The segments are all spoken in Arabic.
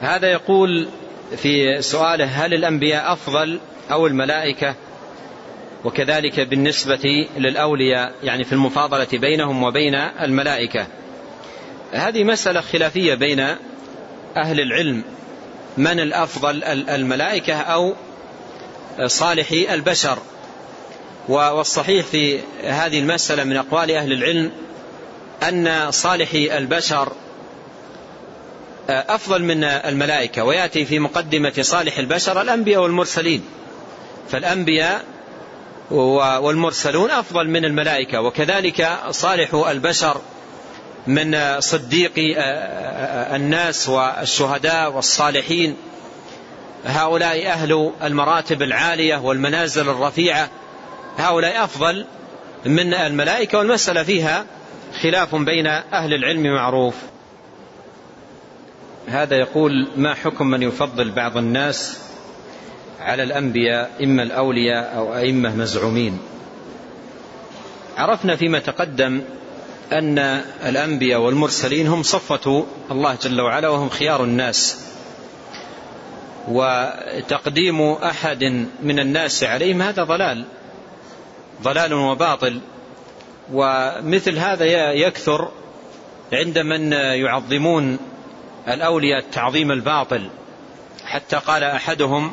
هذا يقول في سؤاله هل الأنبياء أفضل أو الملائكة؟ وكذلك بالنسبة للأولياء يعني في المفاضلة بينهم وبين الملائكة. هذه مسألة خلافية بين أهل العلم. من الأفضل؟ الملائكة أو صالحي البشر. والصحيح في هذه المسألة من أقوال أهل العلم أن صالحي البشر أفضل من الملائكة ويأتي في مقدمة صالح البشر الأنبياء والمرسلين. فالأنبياء والمرسلون أفضل من الملائكة وكذلك صالح البشر من صديق الناس والشهداء والصالحين. هؤلاء أهل المراتب العالية والمنازل الرفيعة. هؤلاء أفضل من الملائكة والمسألة فيها خلاف بين أهل العلم معروف. هذا يقول ما حكم من يفضل بعض الناس على الأنبياء إما الأولياء أو أئمة مزعومين. عرفنا فيما تقدم أن الأنبياء والمرسلين هم صفة الله جل وعلا وهم خيار الناس. وتقديم أحد من الناس عليهم هذا ضلال ضلال وباطل. ومثل هذا يكثر عند من يعظمون الأولياء التعظيم الباطل. حتى قال أحدهم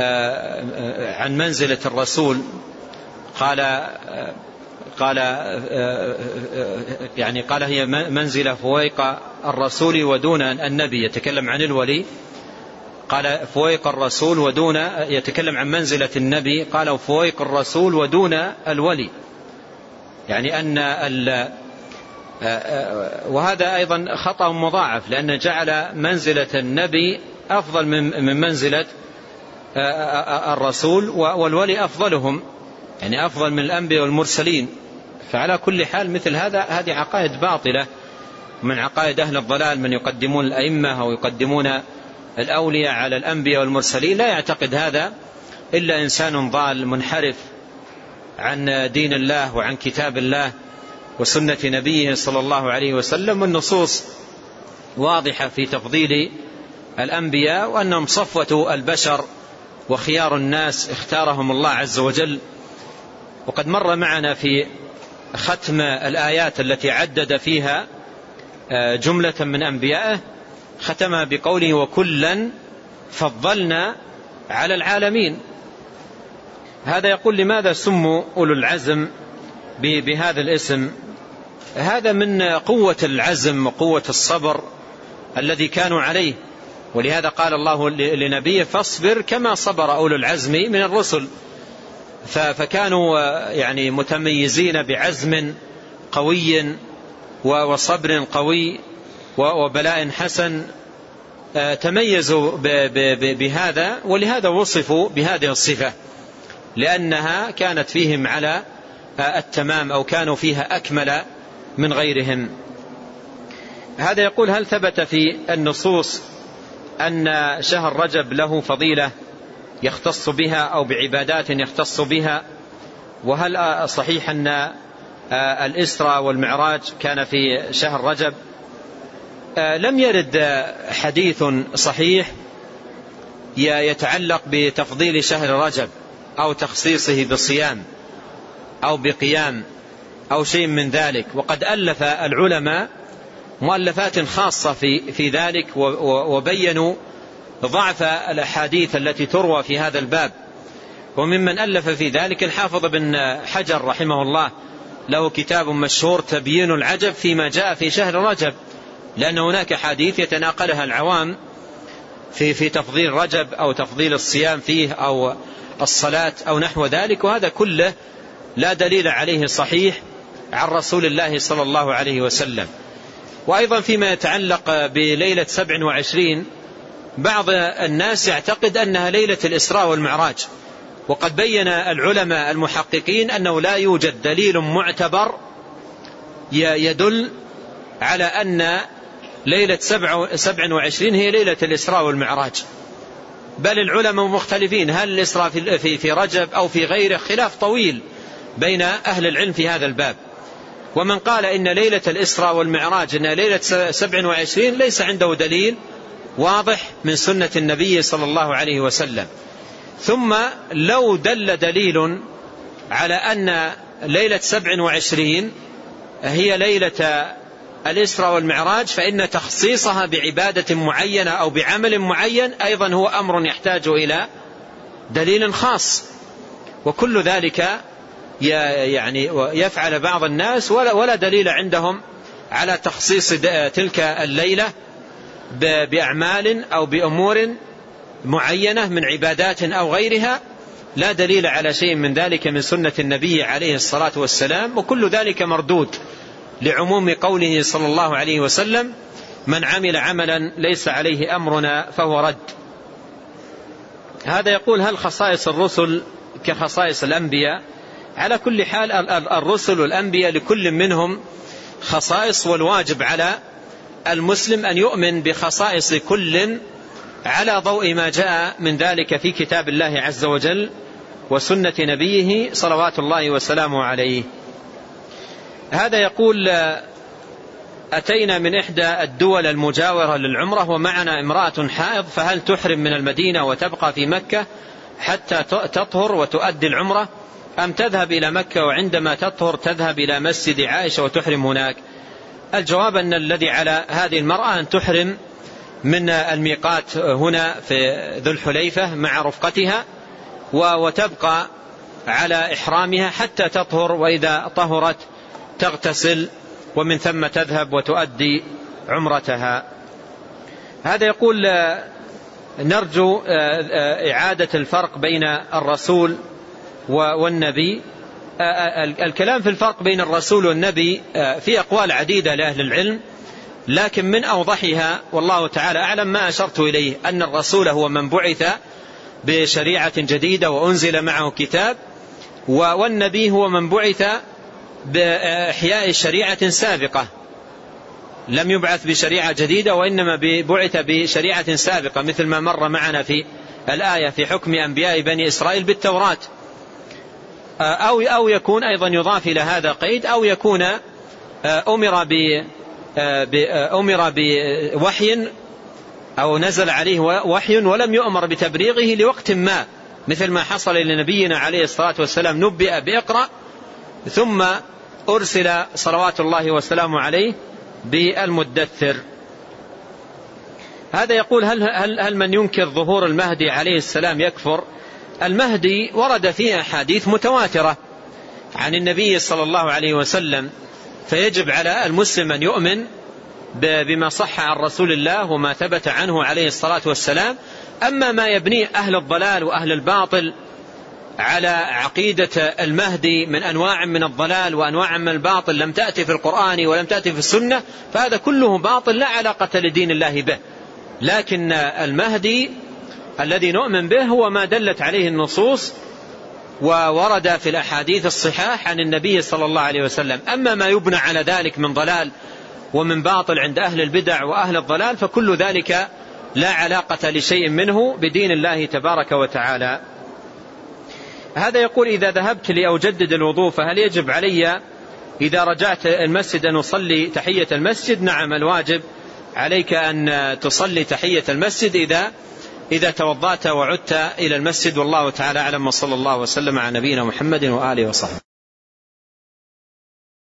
آه، آه، عن منزلة الرسول قال آه، قال يعني قال هي منزلة فويق الرسول ودون النبي يتكلم عن الولي. قال فويق الرسول ودون يتكلم عن منزلة النبي. قال فويق الرسول ودون الولي. يعني أن وهذا أيضا خطأ مضاعف لأن جعل منزلة النبي أفضل من منزلة الرسول والولي أفضلهم يعني أفضل من الأنبياء والمرسلين. فعلى كل حال مثل هذا هذه عقائد باطلة. من عقائد أهل الضلال من يقدمون الأئمة أو يقدمون الأولياء على الأنبياء والمرسلين لا يعتقد هذا إلا إنسان ضال منحرف عن دين الله وعن كتاب الله. وسنة نبيه صلى الله عليه وسلم والنصوص واضحة في تفضيل الأنبياء وأنهم صفوة البشر وخيار الناس اختارهم الله عز وجل. وقد مر معنا في ختم الآيات التي عدد فيها آه، جملة من أنبيائه ختمها بقوله وكلا فضلنا على العالمين هذا يقول لماذا سموا أولو العزم بهذا الاسم؟ هذا من قوة العزم وقوة الصبر الذي كانوا عليه. ولهذا قال الله لنبيه فاصبر كما صبر أولو العزم من الرسل. فكانوا يعني متميزين بعزم قوي وصبر قوي وبلاء حسن. آه، تميزوا بهذا ولهذا وصفوا بهذه الصفة لأنها كانت فيهم على آه، التمام أو كانوا فيها أكمل من غيرهم هذا يقول هل ثبت في النصوص أن شهر رجب له فضيلة يختص بها أو بعبادات يختص بها؟ وهل صحيح أن الإسرى والمعراج كان في شهر رجب؟ لم يرد حديث صحيح يتعلق بتفضيل شهر رجب أو تخصيصه بصيام أو بقيام أو شيء من ذلك. وقد ألف العلماء مؤلفات خاصة في, في ذلك وبينوا ضعف الأحاديث التي تروى في هذا الباب. وممن ألف في ذلك الحافظ بن حجر رحمه الله. له كتاب مشهور تبيين العجب فيما جاء في شهر رجب. لأن هناك حديث يتناقلها العوام في في تفضيل رجب أو تفضيل الصيام فيه أو الصلاة أو نحو ذلك. وهذا كله لا دليل عليه صحيح. عن رسول الله صلى الله عليه وسلم. وأيضا فيما يتعلق بليلة سبع وعشرين بعض الناس يعتقد أنها ليلة الإسراء والمعراج. وقد بين العلماء المحققين أنه لا يوجد دليل معتبر يدل على أن ليلة سبع وعشرين هي ليلة الإسراء والمعراج. بل العلماء مختلفين هل الإسراء في, في رجب أو في غيره خلاف طويل بين أهل العلم في هذا الباب. ومن قال إن ليلة الإسراء والمعراج إنها ليلة سبع وعشرين ليس عنده دليل واضح من سنة النبي صلى الله عليه وسلم. ثم لو دل دليل على أن ليلة سبع وعشرين هي ليلة الإسراء والمعراج فإن تخصيصها بعبادة معينة أو بعمل معين أيضا هو أمر يحتاج إلى دليل خاص. وكل ذلك يعني يفعل بعض الناس ولا, ولا دليل عندهم على تخصيص تلك الليلة بأعمال أو بأمور معينة من عبادات أو غيرها. لا دليل على شيء من ذلك من سنة النبي عليه الصلاة والسلام وكل ذلك مردود لعموم قوله صلى الله عليه وسلم من عمل عملا ليس عليه أمرنا فهو رد. هذا يقول هل خصائص الرسل كخصائص الأنبياء على كل حال الرسل والأنبياء لكل منهم خصائص والواجب على المسلم أن يؤمن بخصائص كل على ضوء ما جاء من ذلك في كتاب الله عز وجل وسنة نبيه صلوات الله وسلامه عليه. هذا يقول أتينا من إحدى الدول المجاورة للعمرة ومعنا امرأة حائض فهل تحرم من المدينة وتبقى في مكة حتى تطهر وتؤدي العمرة؟ أم تذهب إلى مكة وعندما تطهر تذهب إلى مسجد عائشة وتحرم هناك؟ الجواب أن الذي على هذه المرأة أن تحرم من الميقات هنا في ذو الحليفة مع رفقتها وتبقى على إحرامها حتى تطهر وإذا طهرت تغتسل ومن ثم تذهب وتؤدي عمرتها. هذا يقول نرجو إعادة الفرق بين الرسول والنبي. الكلام في الفرق بين الرسول والنبي في أقوال عديدة لأهل العلم لكن من أوضحها والله تعالى أعلم ما أشرت إليه أن الرسول هو من بعث بشريعة جديدة وأنزل معه كتاب والنبي هو من بعث بإحياء شريعة سابقة. لم يبعث بشريعة جديدة وإنما بعث بشريعة سابقة مثل ما مر معنا في الآية في حكم أنبياء بني إسرائيل بالتوراة. أو أو يكون أيضا يضاف إلى هذا قيد أو يكون أمر ب أمر بوحي أو نزل عليه وحي ولم يؤمر بتبريغه لوقت ما مثل ما حصل لنبينا عليه الصلاة والسلام نبئ بإقرأ ثم أرسل صلوات الله وسلامه عليه بالمدثر. هذا يقول هل, هل, هل من ينكر ظهور المهدي عليه السلام يكفر؟ المهدي ورد فيه أحاديث متواترة عن النبي صلى الله عليه وسلم فيجب على المسلم أن يؤمن بما صح عن رسول الله وما ثبت عنه عليه الصلاة والسلام. أما ما يبنيه أهل الضلال وأهل الباطل على عقيدة المهدي من أنواع من الضلال وأنواع من الباطل لم تأتي في القرآن ولم تأتي في السنة فهذا كله باطل لا علاقة لدين الله به. لكن المهدي الذي نؤمن به هو ما دلت عليه النصوص وورد في الأحاديث الصحاح عن النبي صلى الله عليه وسلم. أما ما يبنى على ذلك من ضلال ومن باطل عند أهل البدع وأهل الضلال فكل ذلك لا علاقة لشيء منه بدين الله تبارك وتعالى. هذا يقول إذا ذهبت لأجدد الوضوء فهل يجب علي إذا رجعت المسجد أن أصلي تحية المسجد؟ نعم الواجب عليك أن تصلي تحية المسجد إذا إذا توضأت وعدت إلى المسجد والله تعالى أعلم وصلى الله وسلم على نبينا محمد وآله وصحبه.